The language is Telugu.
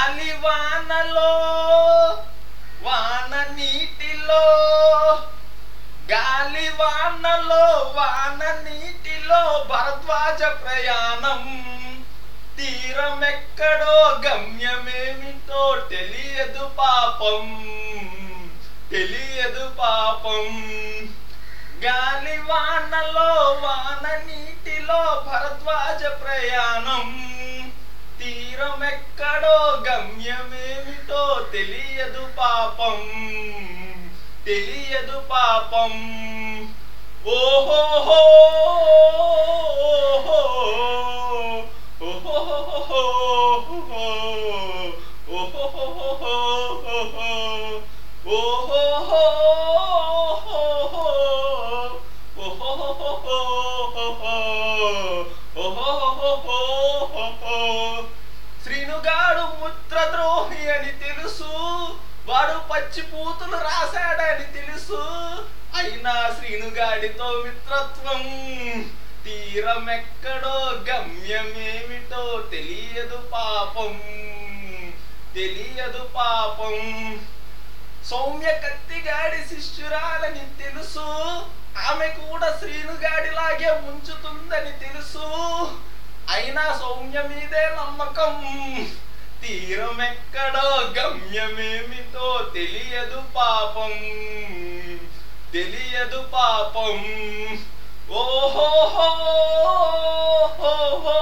గాలి వానలో వాన నీటిలో. గాలి వానలో వాన నీటిలో భరద్వాజ ప్రయాణం. తీరమెక్కడో గమ్యమేమిటో తెలియదు పాపం. తెలియదు పాపం. గాలి వానలో వాన నీటిలో భరద్వాజ ప్రయాణం. తీరమెక్కడో గమ్యమేమిటో తెలియదు పాపం. తెలియదు పాపం. ఓహోహో ఓహో శ్రీనుగాడు పచ్చిపూతులు పూతులు రాశాడని తెలుసు. అయినా శ్రీనుగాడితో మిత్రత్వం తీరమెక్కడో గమ్యమేమిటో తెలియదు పాపం. తెలియదు పాపం. సౌమ్య కత్తిగాడి శిష్యురాలని తెలుసు. ఆమె కూడా శ్రీనుగాడిలాగే ముంచుతుందని తెలుసు. అయినా సౌమ్య మీదే నమ్మకం. తీరమెక్కడో గమ్యమేమితో తెలియదు పాపం తెలియదు పాపం ఓహో ఓహో